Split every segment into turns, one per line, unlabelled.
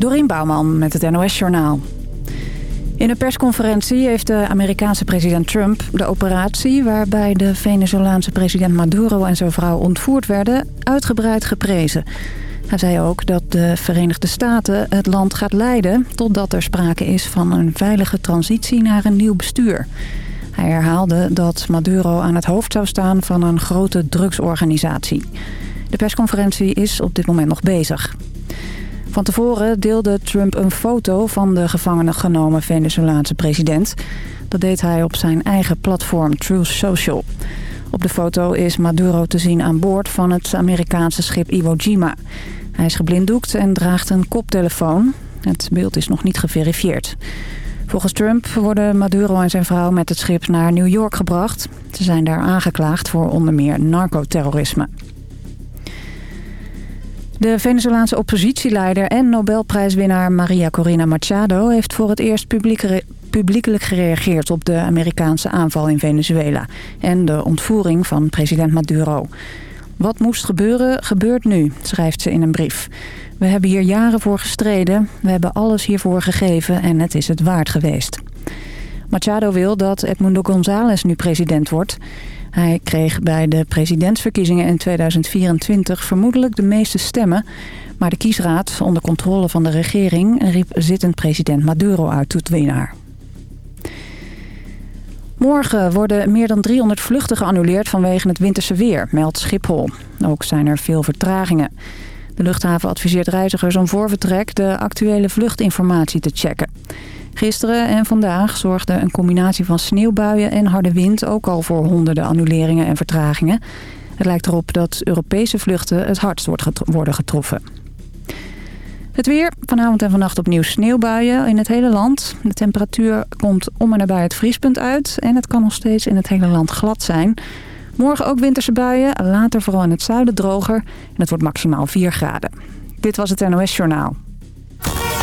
Dorien Bouwman met het NOS Journaal. In een persconferentie heeft de Amerikaanse president Trump de operatie... waarbij de Venezolaanse president Maduro en zijn vrouw ontvoerd werden... uitgebreid geprezen. Hij zei ook dat de Verenigde Staten het land gaat leiden... totdat er sprake is van een veilige transitie naar een nieuw bestuur. Hij herhaalde dat Maduro aan het hoofd zou staan van een grote drugsorganisatie. De persconferentie is op dit moment nog bezig. Van tevoren deelde Trump een foto van de gevangen genomen Venezolaanse president. Dat deed hij op zijn eigen platform Truth Social. Op de foto is Maduro te zien aan boord van het Amerikaanse schip Iwo Jima. Hij is geblinddoekt en draagt een koptelefoon. Het beeld is nog niet geverifieerd. Volgens Trump worden Maduro en zijn vrouw met het schip naar New York gebracht. Ze zijn daar aangeklaagd voor onder meer narcoterrorisme. De Venezolaanse oppositieleider en Nobelprijswinnaar Maria Corina Machado... heeft voor het eerst publiekelijk gereageerd op de Amerikaanse aanval in Venezuela... en de ontvoering van president Maduro. Wat moest gebeuren, gebeurt nu, schrijft ze in een brief. We hebben hier jaren voor gestreden, we hebben alles hiervoor gegeven en het is het waard geweest. Machado wil dat Edmundo González nu president wordt... Hij kreeg bij de presidentsverkiezingen in 2024 vermoedelijk de meeste stemmen. Maar de kiesraad, onder controle van de regering, riep zittend president Maduro uit tot winnaar. Morgen worden meer dan 300 vluchten geannuleerd vanwege het winterse weer, meldt Schiphol. Ook zijn er veel vertragingen. De luchthaven adviseert reizigers om voor vertrek de actuele vluchtinformatie te checken. Gisteren en vandaag zorgde een combinatie van sneeuwbuien en harde wind... ook al voor honderden annuleringen en vertragingen. Het lijkt erop dat Europese vluchten het hardst worden getroffen. Het weer. Vanavond en vannacht opnieuw sneeuwbuien in het hele land. De temperatuur komt om en nabij het vriespunt uit. En het kan nog steeds in het hele land glad zijn. Morgen ook winterse buien. Later vooral in het zuiden droger. En het wordt maximaal 4 graden. Dit was het NOS Journaal.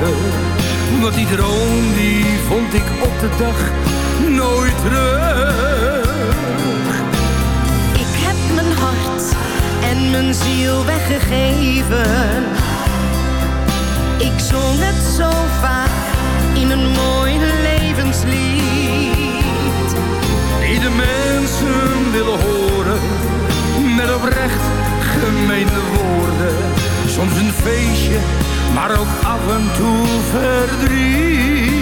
Te leggen. Want die droom die vond ik op de dag nooit terug.
Ik heb mijn hart en mijn ziel weggegeven ik zong het zo vaak in een mooi levenslied.
Die de mensen willen horen, met oprecht gemeende woorden. Soms een feestje, maar ook af en toe verdriet.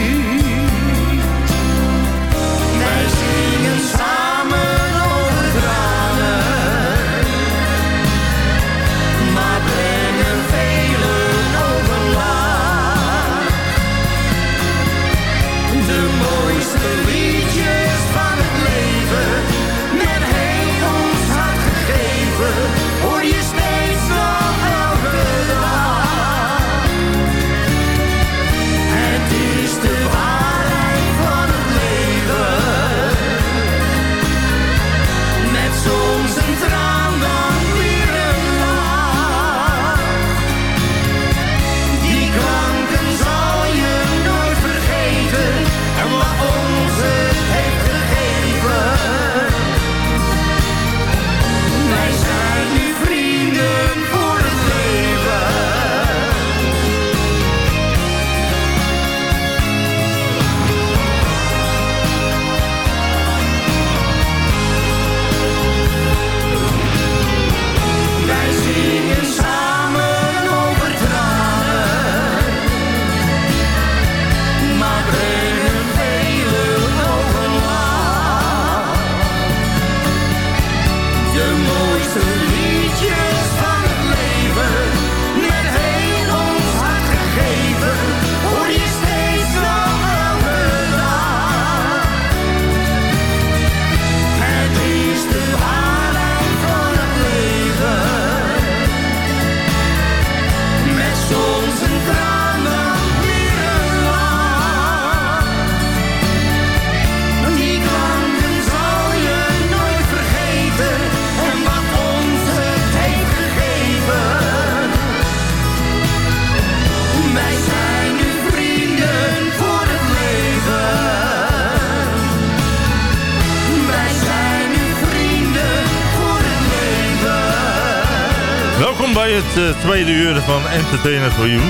Het uh, tweede uur van Entertainer for You.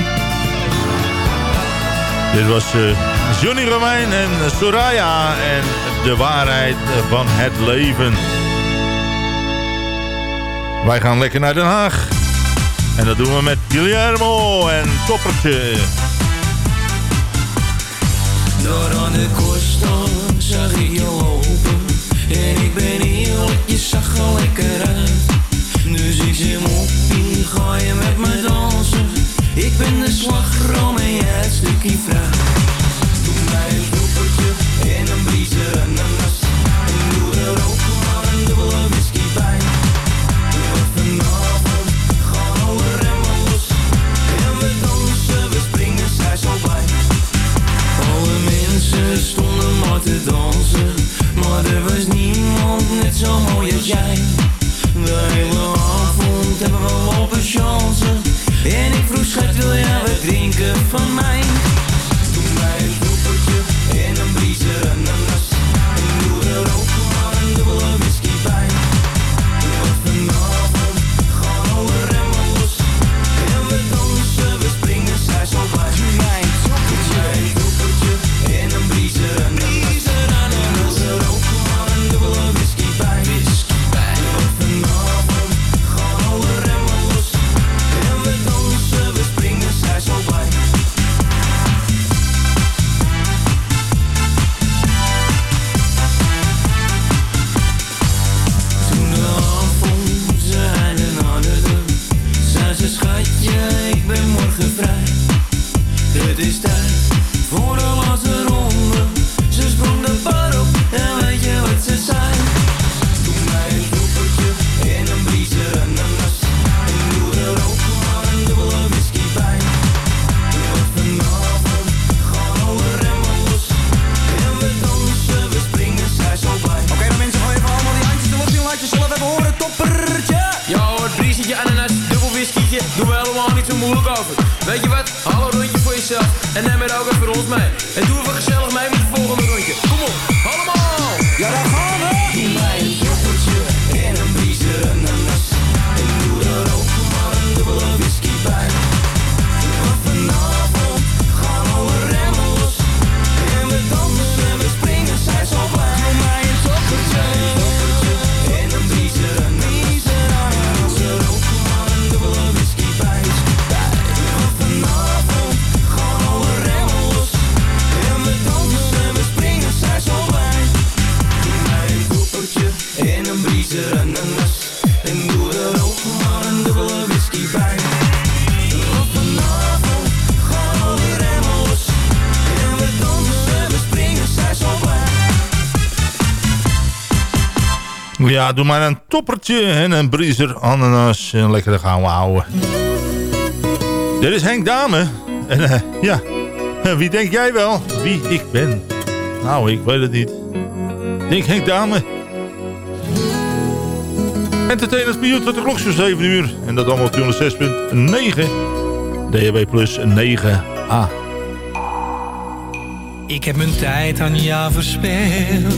Dit was uh, Johnny Romein en Soraya en de waarheid van het leven. Wij gaan lekker naar Den Haag. En dat doen we met Guillermo en Toppertje.
Door aan de zag ik. En ik ben eerlijk, je zag er lekker uit. Dus ik zeg moppie, ga je met me dansen? Ik ben de slagroom en jij het stukje fruit. Doe mij een doepertje en een briezer ananas. En doe er ook maar een dubbele whisky bij. En stonden maar te dansen. Maar er was niemand net zo mooi als jij. De hele avond hebben we lopen chansen. En ik vroeg schat, wil jij wat drinken van mij? Doe mij een doepertje en een briezer
Ja, doe
maar een
toppertje en een briezer ananas. En lekker gaan we houden. Dit is Henk Dame. En eh, ja, wie denk jij wel wie ik ben? Nou, ik weet het niet. Denk Henk Dame. Entertainers u tot de klok zo 7 uur. En dat allemaal op 206.9. DHB plus 9a.
Ik heb mijn tijd aan jou verspild.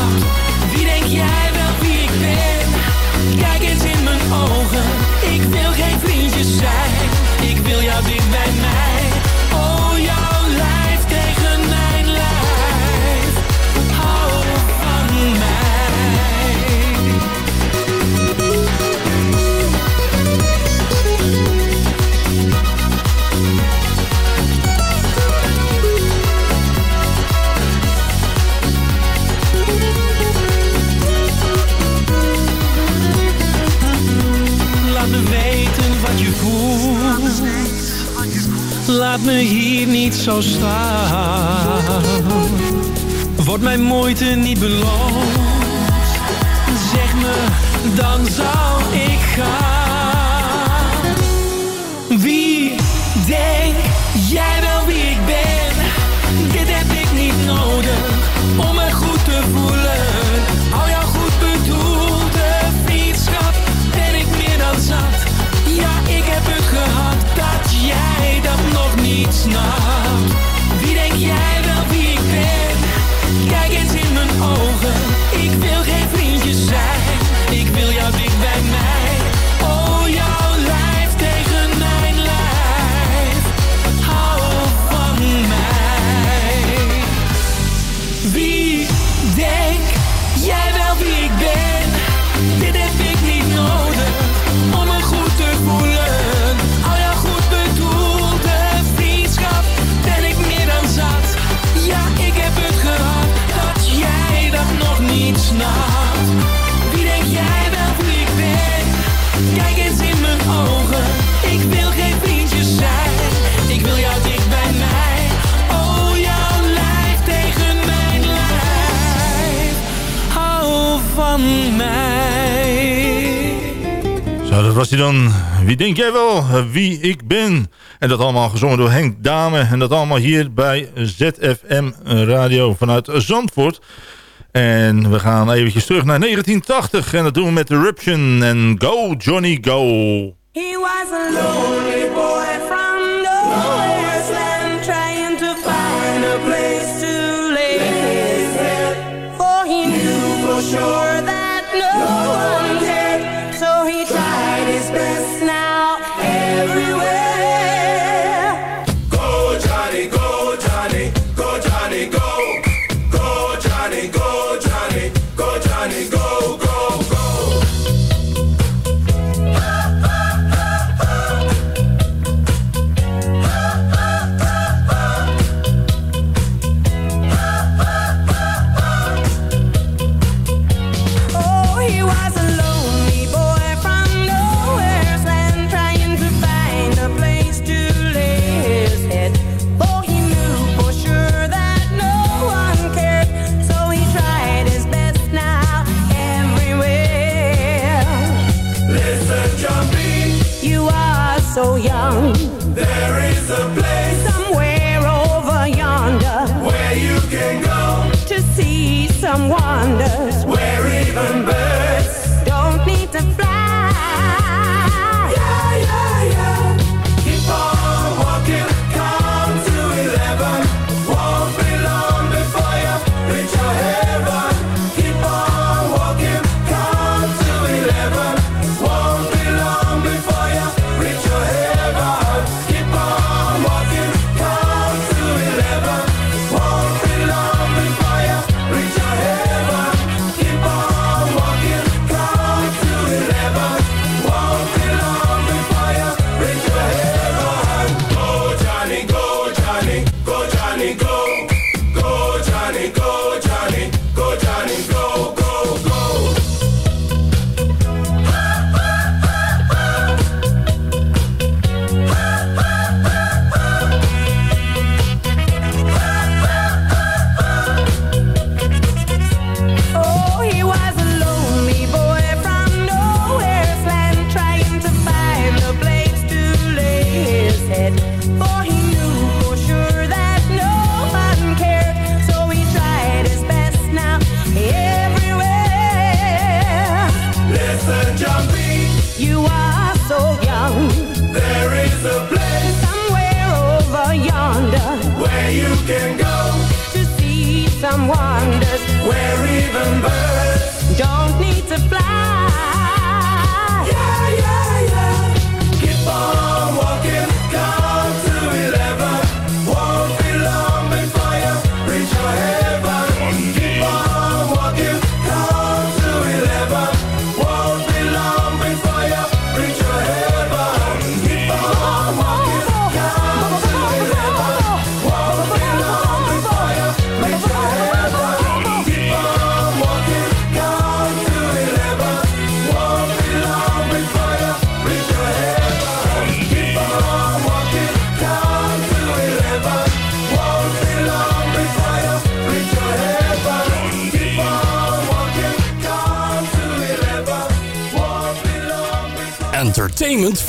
laat me hier niet zo staan. Wordt mijn moeite niet beloond? Zeg me, dan zou ik gaan.
was hij dan. Wie denk jij wel? Wie ik ben. En dat allemaal gezongen door Henk Dame. En dat allemaal hier bij ZFM Radio vanuit Zandvoort. En we gaan eventjes terug naar 1980. En dat doen we met Eruption en Go Johnny Go.
He was a lonely boy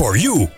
for you.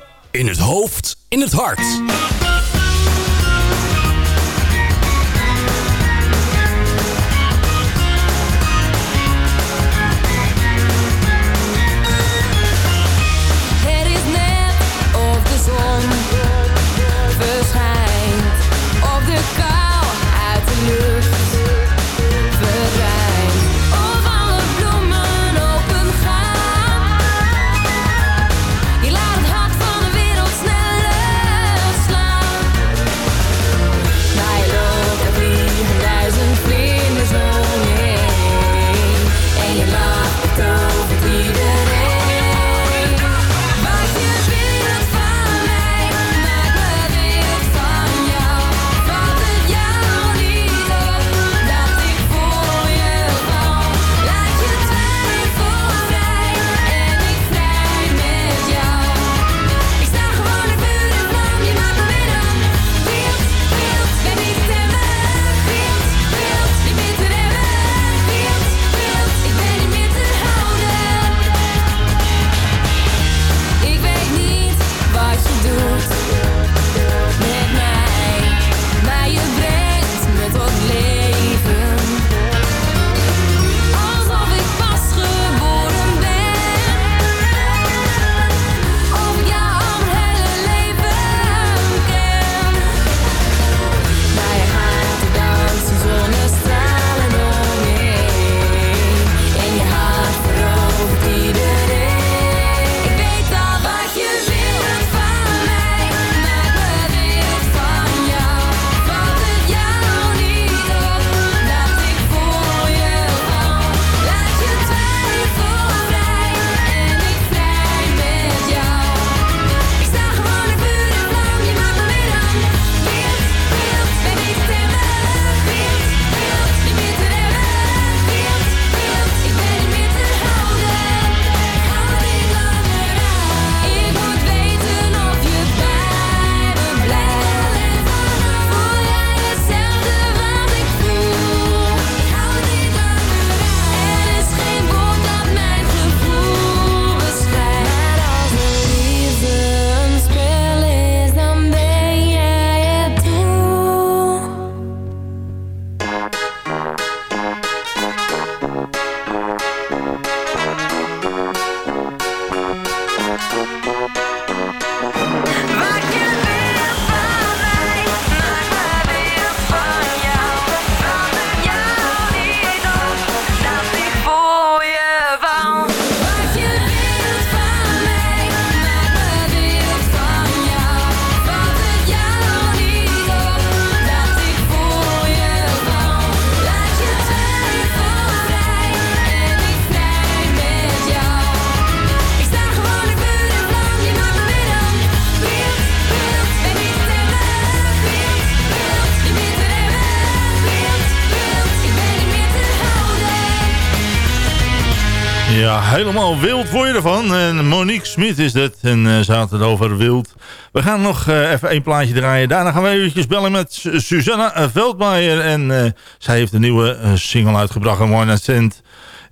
helemaal wild voor je
ervan. En Monique Smit is dat. En uh, ze had het over wild. We gaan nog eh, even één plaatje draaien. Daarna gaan we eventjes bellen met Susanna eh, Veldmaier. En zij heeft een nieuwe single uitgebracht. Een One Cent.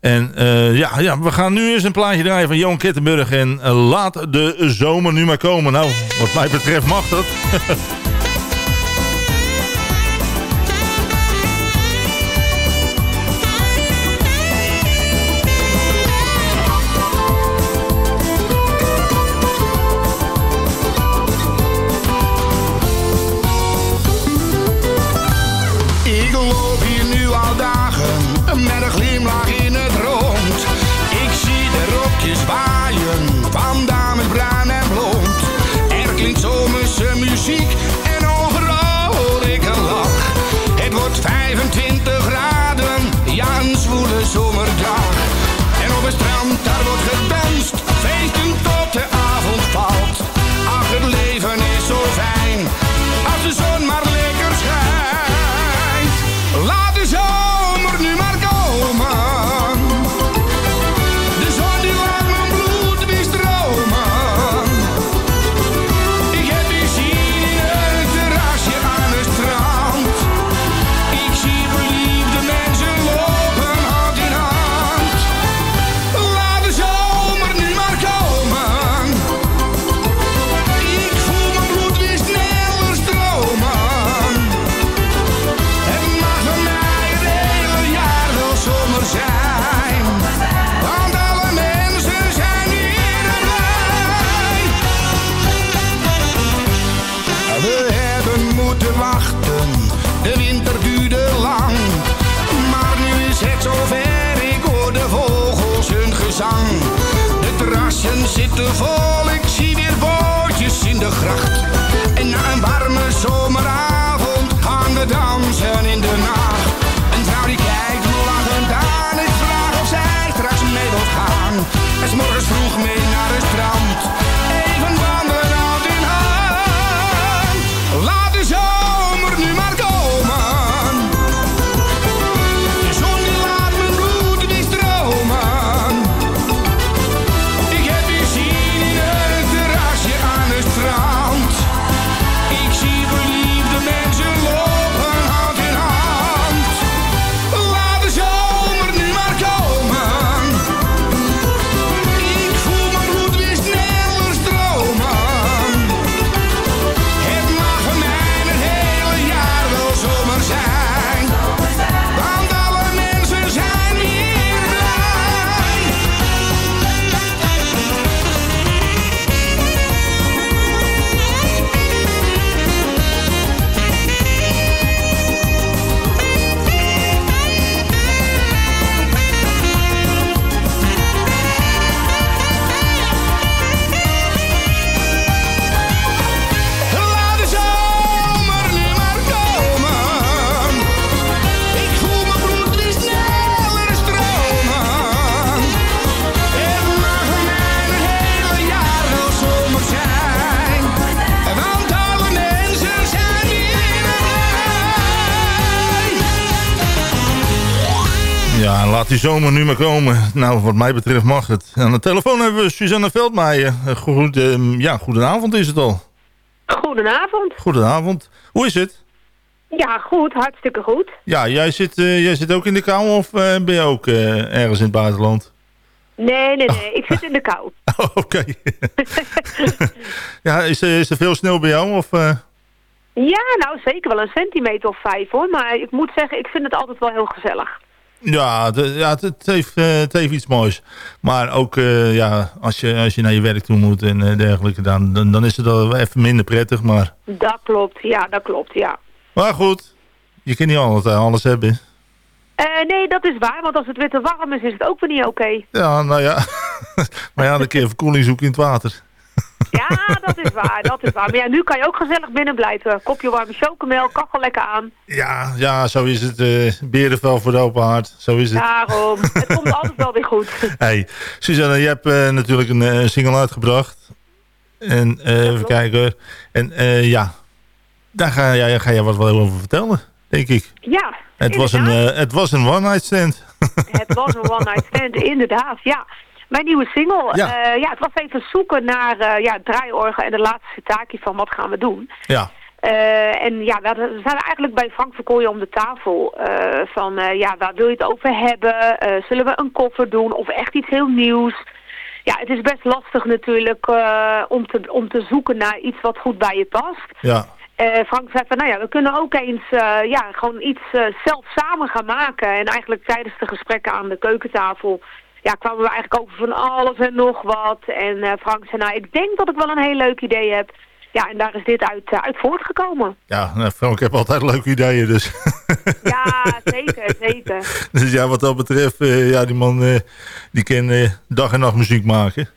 En ja, ja, we gaan nu eerst een plaatje draaien van Johan Kittenburg En laat de zomer nu maar komen. Nou, wat mij betreft mag dat.
zomer nu maar komen.
Nou, wat mij betreft mag het. Aan de telefoon hebben we Suzanne Veldmeijer. Eh, Goed, ehm, ja, goedenavond is het al.
Goedenavond.
Goedenavond. Hoe is het?
Ja, goed. Hartstikke goed.
Ja, jij zit, eh, jij zit ook in de kou of eh, ben je ook ergens in het buitenland?
Nee, nee, nee. Ik zit in de kou.
Oh, Oké. ja, is, er- is er veel sneeuw bij jou? Of?
Ja, nou zeker wel een centimeter of vijf hoor. Maar ik moet zeggen, ik vind het altijd wel heel gezellig.
Ja, de- ja het, het heeft, eh, het heeft iets moois. Maar ook eh, ja, als, je, als je naar je werk toe moet en eh, dergelijke, dan, dan, dan is het wel even minder prettig. Maar,
Dat klopt, ja, dat klopt, ja.
maar goed, je kunt niet altijd alles hebben.
Eh, nee, dat is waar, want als het weer te warm is, is het ook weer niet oké.
Ja, nou ja. maar ja, een keer verkoeling zoeken in het water.
Ja, dat is waar, dat is waar. Maar ja, nu kan je ook gezellig binnen blijven. Kopje warme chocomel, kachel lekker aan.
Ja, ja, zo is het. eh berenvel voor de open haard. Zo is het.
Daarom, het komt altijd wel weer goed.
Hey, Suzanne, je hebt eh, natuurlijk een eh, single uitgebracht. En even kijken. En ja, daar ga, jij ga je wat wel over vertellen, denk ik.
Ja,
Het was, een, het was een one-night stand.
Het was een one-night stand, inderdaad, ja. Mijn nieuwe single.
Ja.
Ja, ja het was even zoeken naar eh, ja, het draaiorgel en de laatste taakje van wat gaan we doen.
ja.
Eh, en ja, we zijn eigenlijk bij Frank Verkooyen om de tafel. eh, van, eh, ja, waar wil je het over hebben? Eh, zullen we een koffer doen of echt iets heel nieuws? Ja, het is best lastig natuurlijk eh, om, te, om te zoeken naar iets wat goed bij je past.
Ja.
Eh, Frank zei van, nou ja, we kunnen ook eens eh, ja, gewoon iets eh, zelf samen gaan maken. En eigenlijk tijdens de gesprekken aan de keukentafel ja, kwamen we eigenlijk over van alles en nog wat. En eh, Frank zei, nou, ik denk dat ik wel een heel leuk idee heb. Ja, en daar is dit uit, eh, uit voortgekomen.
Ja, nou, Frank heeft altijd leuke ideeën, dus.
Ja, zeker, zeker.
dus ja, wat dat betreft, eh, ja, die man die kan dag en nacht muziek maken.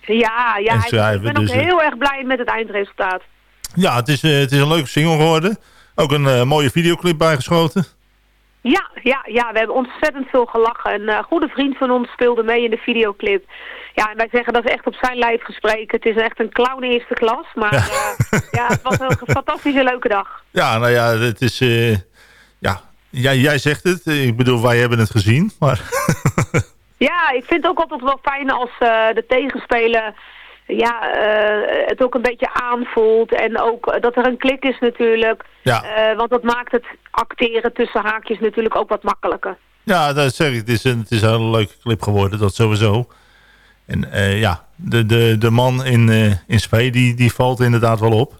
Ja, ja
En
ik ben ook
dus,
heel erg blij met het eindresultaat.
Ja, het is, het is een leuke single geworden. Ook een mooie videoclip bijgeschoten.
Ja, ja, ja, we hebben ontzettend veel gelachen. Een eh, goede vriend van ons speelde mee in de videoclip. Ja, en wij zeggen dat is echt op zijn lijf gespreken. Het is echt een clown eerste klas. Maar ja, ja het was een fantastische leuke dag.
Ja, nou ja, het is... eh, ja, jij, jij zegt het. Ik bedoel, wij hebben het gezien. Maar
Ja, ik vind het ook altijd wel fijn als eh, de tegenspeler ja, eh, het ook een beetje aanvoelt. En ook eh, dat er een klik is natuurlijk.
Ja.
Eh, want dat maakt het acteren tussen haakjes natuurlijk ook wat makkelijker.
ja, dat zeg ik. Het is een, het is een hele leuke clip geworden, dat sowieso. En ja, de, de, de man in, in Spee, die, die valt inderdaad wel op.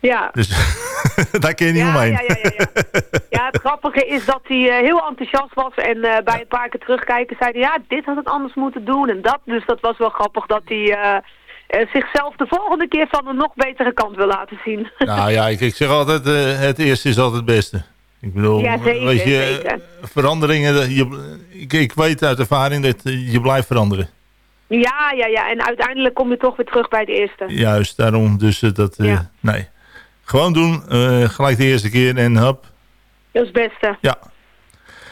Ja.
Dus daar kun je niet
Ja,
omheen.
ja, ja, ja, ja. ja, het grappige is dat hij eh, heel enthousiast was en eh, bij een paar keer terugkijken zei hij, ja, dit had het anders moeten doen en dat. Dus dat was wel grappig dat hij eh, zichzelf de volgende keer van een nog betere kant wil laten zien.
Nou ja, ik, ik zeg altijd, het eerste is altijd het beste. Ik bedoel,
Ja, zeker,
weet je,
zeker.
veranderingen, je, ik, ik weet uit ervaring dat je blijft veranderen.
Ja, ja, ja. En uiteindelijk kom je toch weer terug bij de eerste.
Juist, daarom. Dus dat, eh,
Ja.
nee. Gewoon doen, eh, gelijk de eerste keer en hop.
Dat is het beste.
Ja.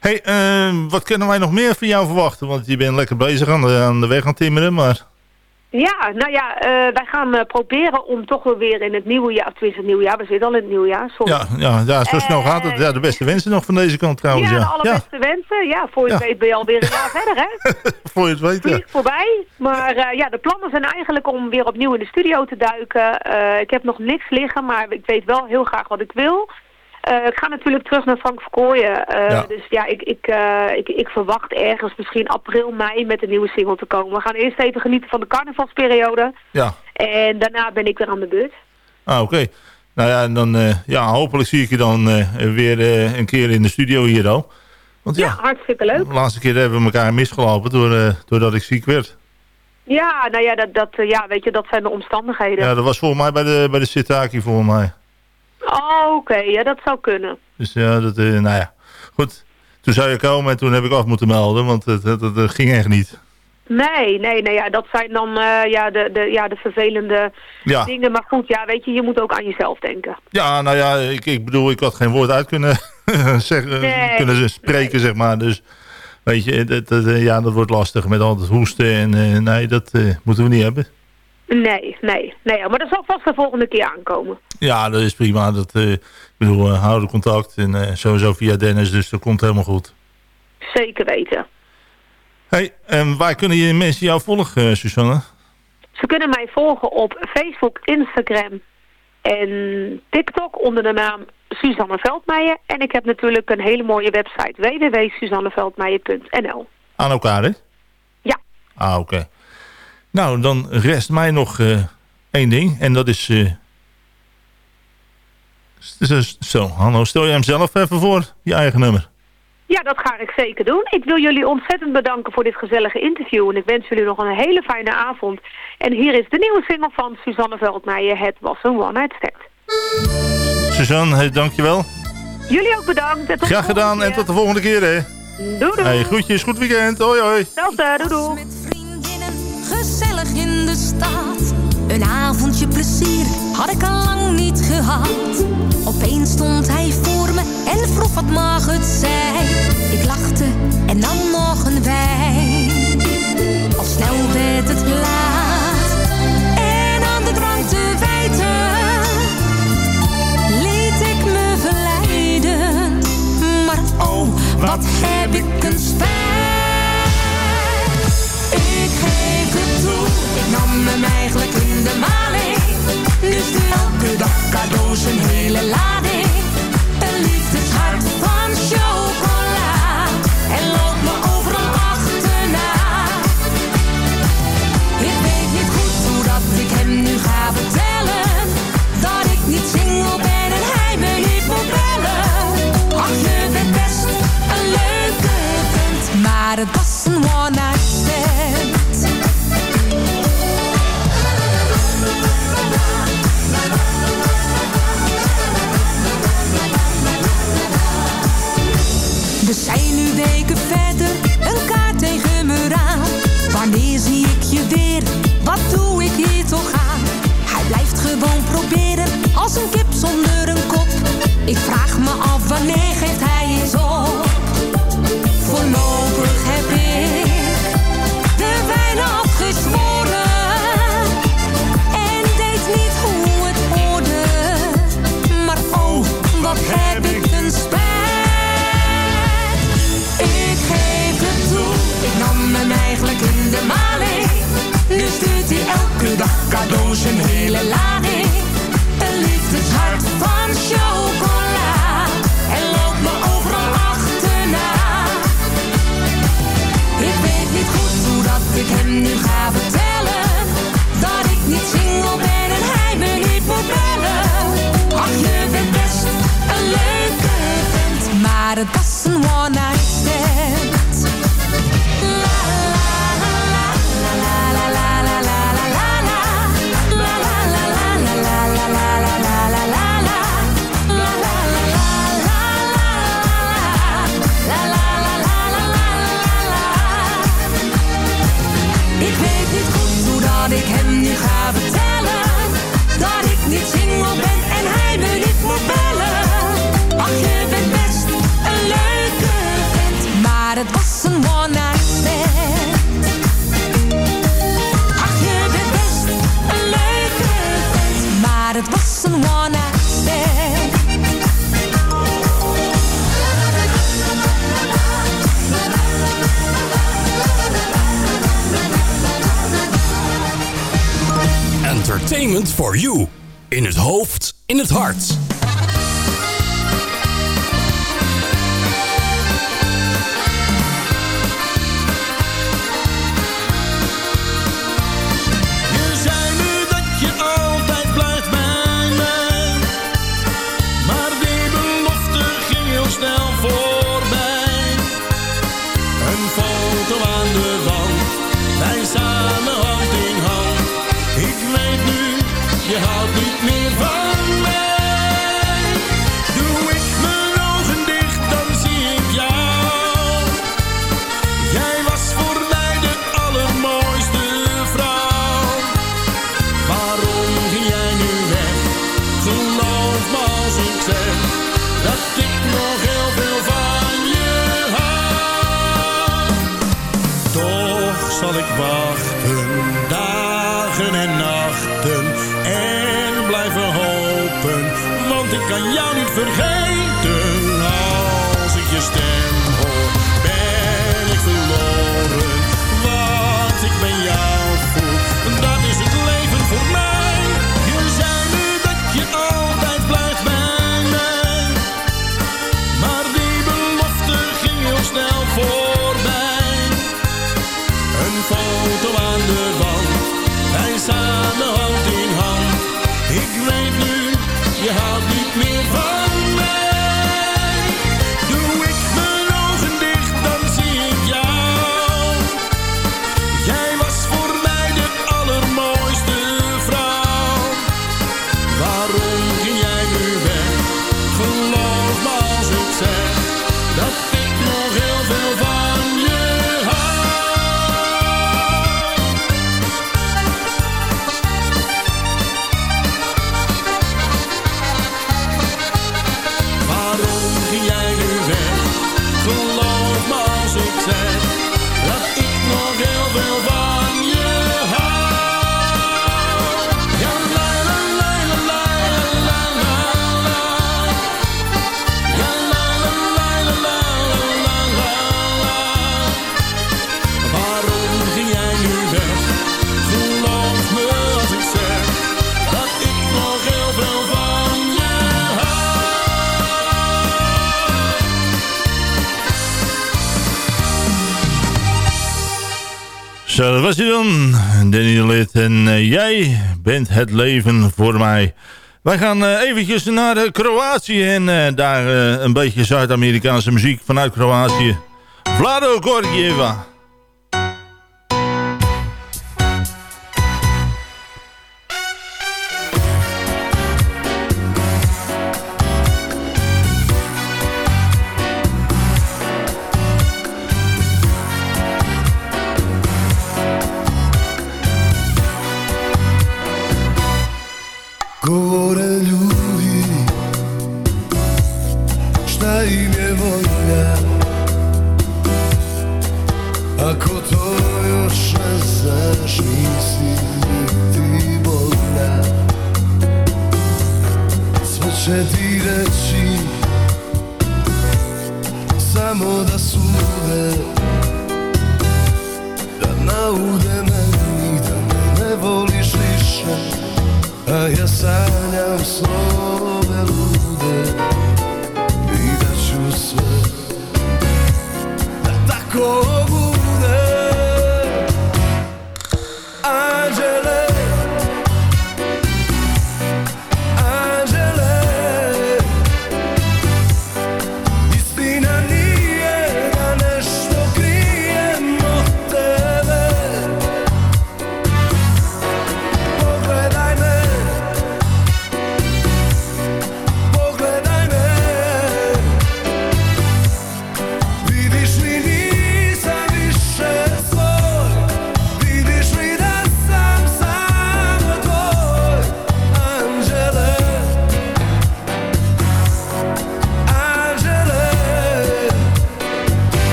hey, eh, wat kunnen wij nog meer van jou verwachten? Want je bent lekker bezig aan de, aan de weg aan timmeren, maar...
Ja, nou ja, eh, wij gaan eh, proberen om toch wel weer in het nieuwe jaar, of tenminste het nieuwe jaar, we zitten al in het nieuwe jaar, sorry.
Ja, ja, ja zo snel gaat het. Ja, de beste wensen nog van deze kant trouwens.
ja, de allerbeste wensen. Ja, voor je het
Ja.
weet ben je alweer een jaar verder, hè?
voor je het weet.
vliegt voorbij. Maar eh, ja, de plannen zijn eigenlijk om weer opnieuw in de studio te duiken. Eh, ik heb nog niks liggen, maar ik weet wel heel graag wat ik wil. Eh, ik ga natuurlijk terug naar Frank Verkooyen. Eh,
Ja.
Dus ja, ik, ik, eh, ik, ik verwacht ergens misschien april, mei met een nieuwe single te komen. We gaan eerst even genieten van de carnavalsperiode.
Ja,
En daarna ben ik weer aan de beurt.
ah, oké. Nou ja, en dan, eh, ja, hopelijk zie ik je dan eh, weer eh, een keer in de studio hier al. Want
Ja,
ja,
hartstikke leuk.
de laatste keer hebben we elkaar misgelopen door, eh, doordat ik ziek werd.
Ja, nou ja, dat, dat, eh, ja, weet je, dat zijn de omstandigheden.
Ja, dat was volgens mij bij de, bij de Sitaki volgens mij.
Oh, oké, ja, dat zou kunnen.
Dus ja, dat, eh, nou ja. Goed, toen zou je komen en toen heb ik af moeten melden, want het, het ging echt niet.
Nee, nee, nee, ja, dat zijn dan eh, ja, de, de, ja, de vervelende
Ja.
dingen. Maar goed, ja, weet je, je moet ook aan jezelf denken.
Ja, nou ja, ik, ik bedoel, ik had geen woord uit kunnen, zeggen,
Nee.
kunnen spreken, zeg maar. Dus, weet je, dat, dat, eh, ja, dat wordt lastig met al het hoesten en nee, dat moeten we niet hebben.
Nee, nee, nee, maar dat zal vast de volgende keer aankomen.
Ja, dat is prima. Dat, eh, ik bedoel, uh, houden contact en eh, sowieso via Dennis, dus dat komt helemaal goed.
Zeker weten.
hey, en waar kunnen je mensen jou volgen, eh, Susanne?
Ze kunnen mij volgen op Facebook, Instagram en TikTok onder de naam Suzanne Veldmeijer. En ik heb natuurlijk een hele mooie website www.suzanneveldmeijer.nl
Aan elkaar, hè?
Ja.
Ah, oké. Nou, dan rest mij nog eh, één ding. En dat is... eh, zo, Hanno, stel je hem zelf even voor, je eigen nummer.
Ja, dat ga ik zeker doen. Ik wil jullie ontzettend bedanken voor dit gezellige interview. En ik wens jullie nog een hele fijne avond. En hier is de nieuwe single van Suzanne Veldmeijer. Het was een one-night stand.
Suzanne, hey, dankjewel.
Jullie ook bedankt. En tot de
Graag gedaan en tot de volgende keer, hè.
Doei doei.
Hey, groetjes, goed weekend. Hoi, hoi.
Hetzelfde, doei doei.
Gezellig in de stad. Een avondje plezier had ik al lang niet gehad. Opeens stond hij voor me en vroeg wat mag het zijn. Ik lachte en nam nog een wijn. Al snel werd het laat. En aan de drank te wijten. Liet ik me verleiden. Maar oh, wat heb ik een spijt. Eigenlijk in de maling. Nu stuur elke dag cadeaus een hele lading.
for you. In het hoofd, in het hart.
was dan,
Danny Lid. En eh, jij bent het leven voor mij. Wij gaan uh, eventjes naar eh, Kroatië en daar een beetje Zuid-Amerikaanse muziek vanuit Kroatië. Vlado Gorgieva.
tužna i nevoljna Ako to još ne znaš nisi ti bolna Sve će ti reći Samo da sude. Da naude meni da me ne voliš više. A ja sanjam slove lude. Tako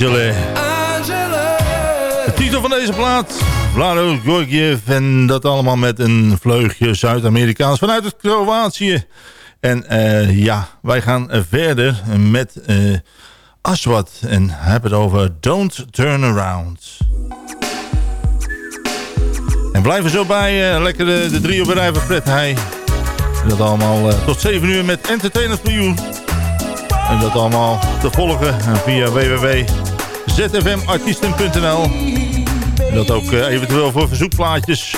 Angela. Titel van deze plaat. Vlado Gorgiev en dat allemaal met een vleugje Zuid-Amerikaans vanuit het Kroatië. En eh, ja, wij gaan verder met eh, uh, Aswat en hebben het over Don't Turn Around. En blijven zo bij, eh, lekker de, de drie op rij van Fred Heij. Dat allemaal tot 7 uur met Entertainers voor En dat allemaal te volgen via www zfmartiesten.nl. Dat ook eh, eventueel voor verzoekplaatjes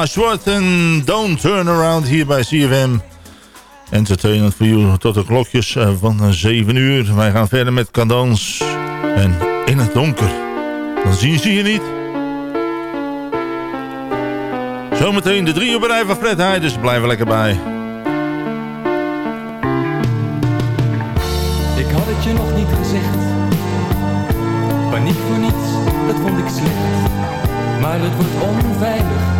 Ashworth en Don't Turn Around hier bij CFM. Entertainment voor you tot de klokjes eh, van 7 uur. Wij gaan verder met Cadans. En in het donker. Dan zien ze je niet. Zometeen de drie uur van Fred Heij, dus blijf er lekker bij.
Ik had het je nog niet gezegd. Paniek voor niets, dat vond ik slecht. Maar het wordt onveilig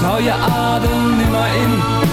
Dus je adem nu maar in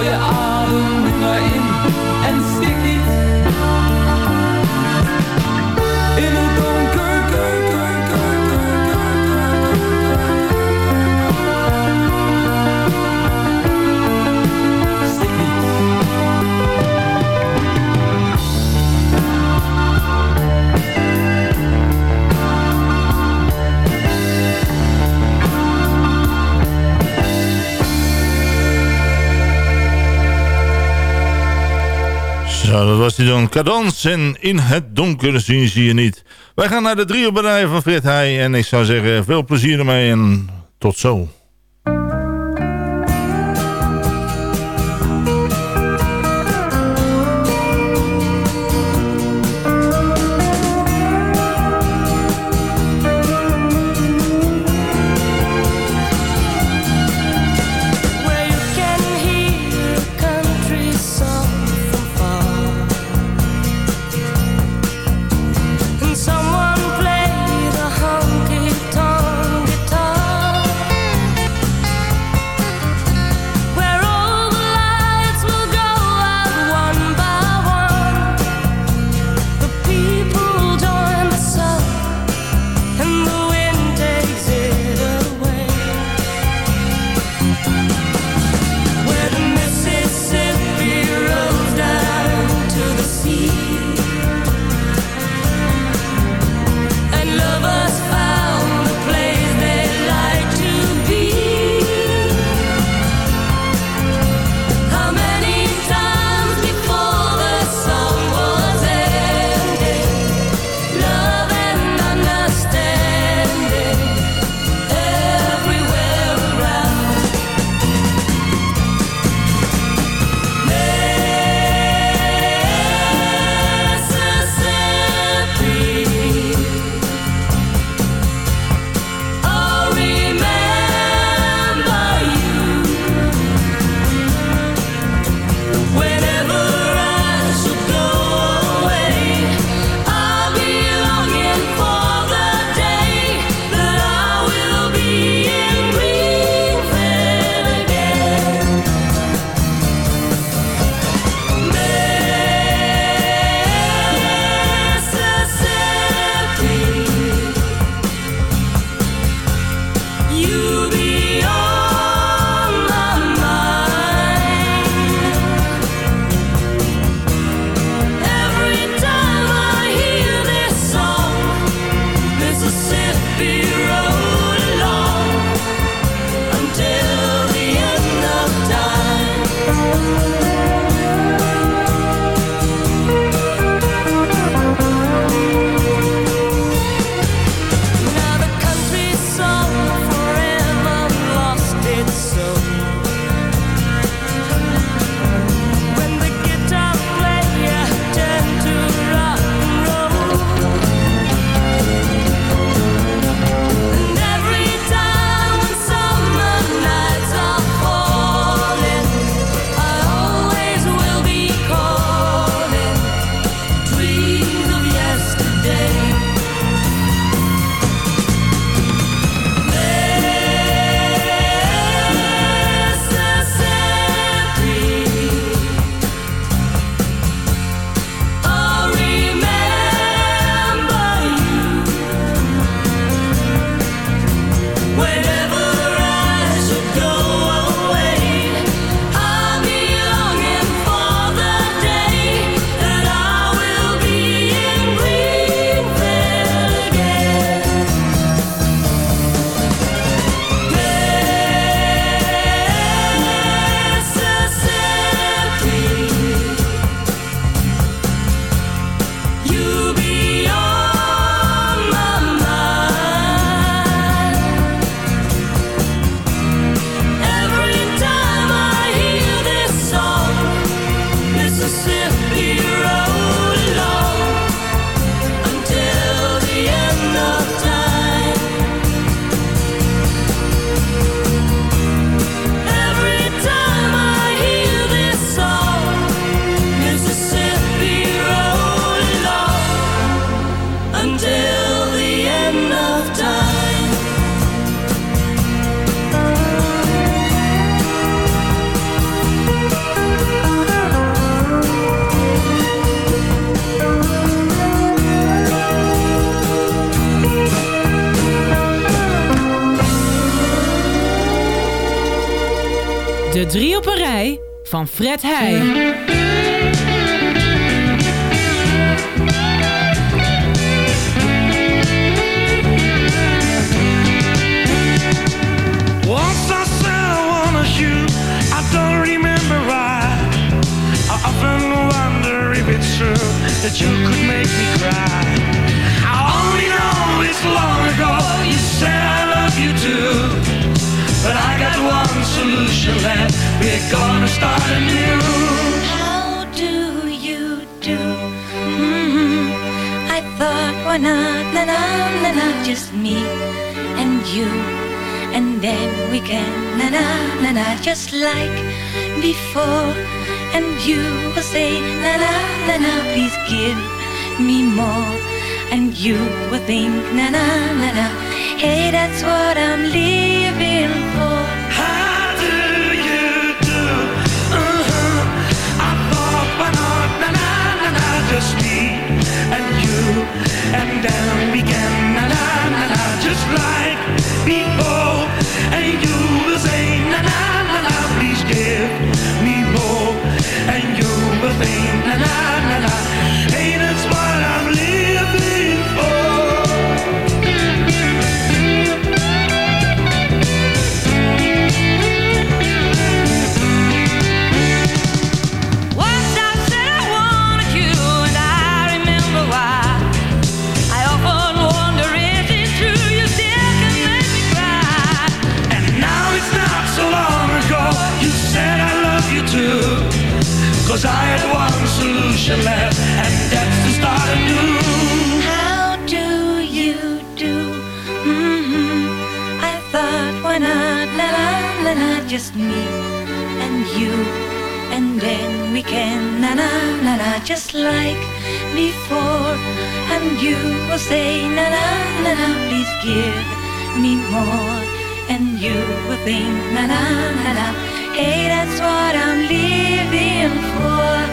Dus hou
was hij dan. Cadans en in het donker zien ze je niet. Wij gaan naar de drie bedrijf van Frit Heij. En ik zou zeggen, veel plezier ermee en tot zo.
Van Fred Heij.
Once I said I I don't remember why. I often wonder if it's true that you could make me cry. I only know it's long But I got one solution left, we're gonna start anew.
How do you do? Mm-hmm. I thought, why not, na na na na, just me and you, and then we can na na na na, just like before. And you will say, na na na na, please give me more. And you will think, na na na na, hey, that's what I'm living for.
Left And that's to start anew
How do you do? hmm I thought, why not, la la la la, just me and you, and then we can na na na na, just like before. And you will say, na na na na, please give me more. And you will think, na na na na, hey, that's what I'm living for.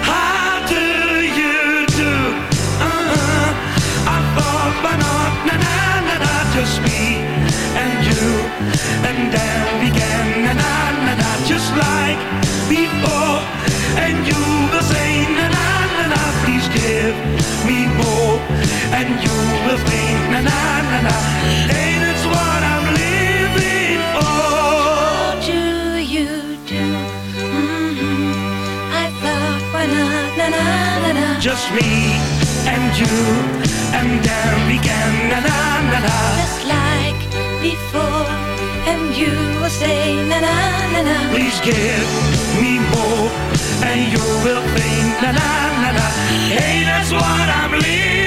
Just me and you And then we can na na na na Just like before, and you will say, na na na na. Please give me more and you will think na na na na. Hey, that's what I'm living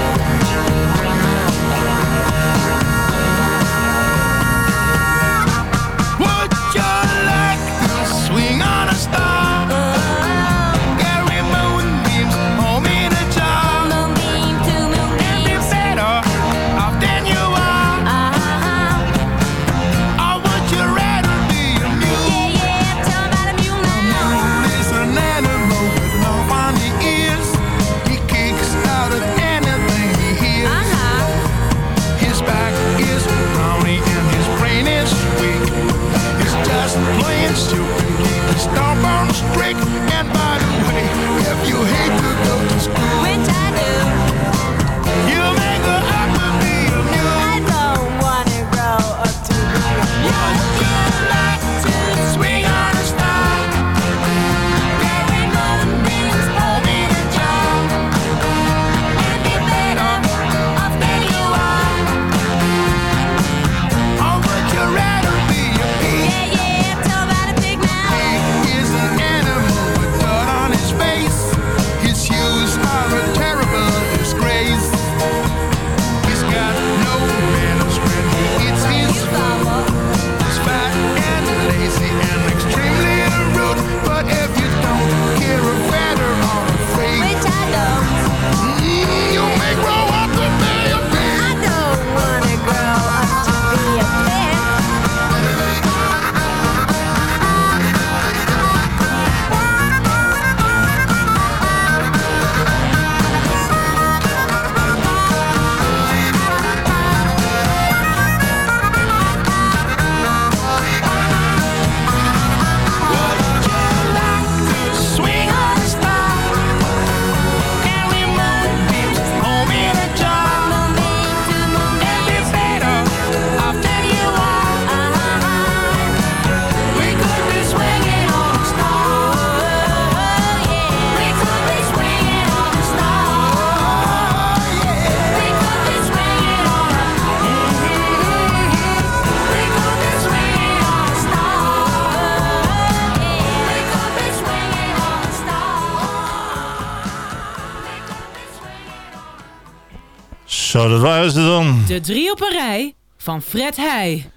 Dat waren ze dan.
De drie op een rij van Fred Heij.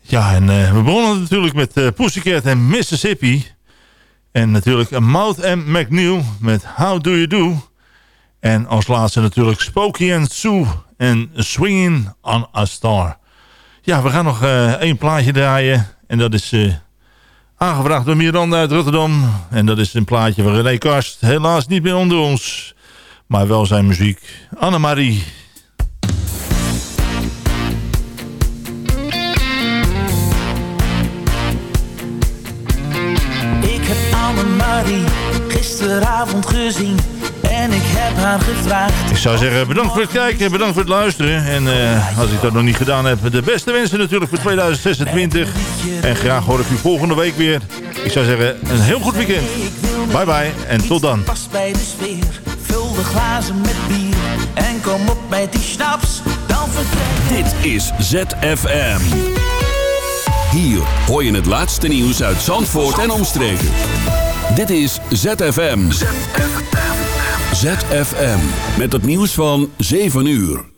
Ja, en eh, we begonnen natuurlijk met eh, Pussycat en Mississippi. En natuurlijk uh, Mouth and McNeil met How Do You Do. En als laatste natuurlijk Spooky and Sue en Swinging on a Star. Ja, we gaan nog eh, één plaatje draaien. En dat is eh, aangevraagd door Miranda uit Rotterdam. En dat is een plaatje van René Karst. Helaas niet meer onder ons. Maar wel zijn muziek.
Annemarie. Gisteravond gezien en ik heb haar gevraagd.
Ik zou zeggen, bedankt voor het kijken, bedankt voor het luisteren. En eh, als ik dat nog niet gedaan heb, de beste wensen natuurlijk voor 2026. En graag hoor ik u volgende week weer. Ik zou zeggen, een heel goed weekend. Bye bye en tot dan.
Pas bij de sfeer, vul de glazen met bier en kom op met die schnaps, dan vertrek
Dit is ZFM. Hier hoor je het laatste nieuws uit Zandvoort en omstreken. Dit is ZFM. ZFM. Met het nieuws van 7 uur.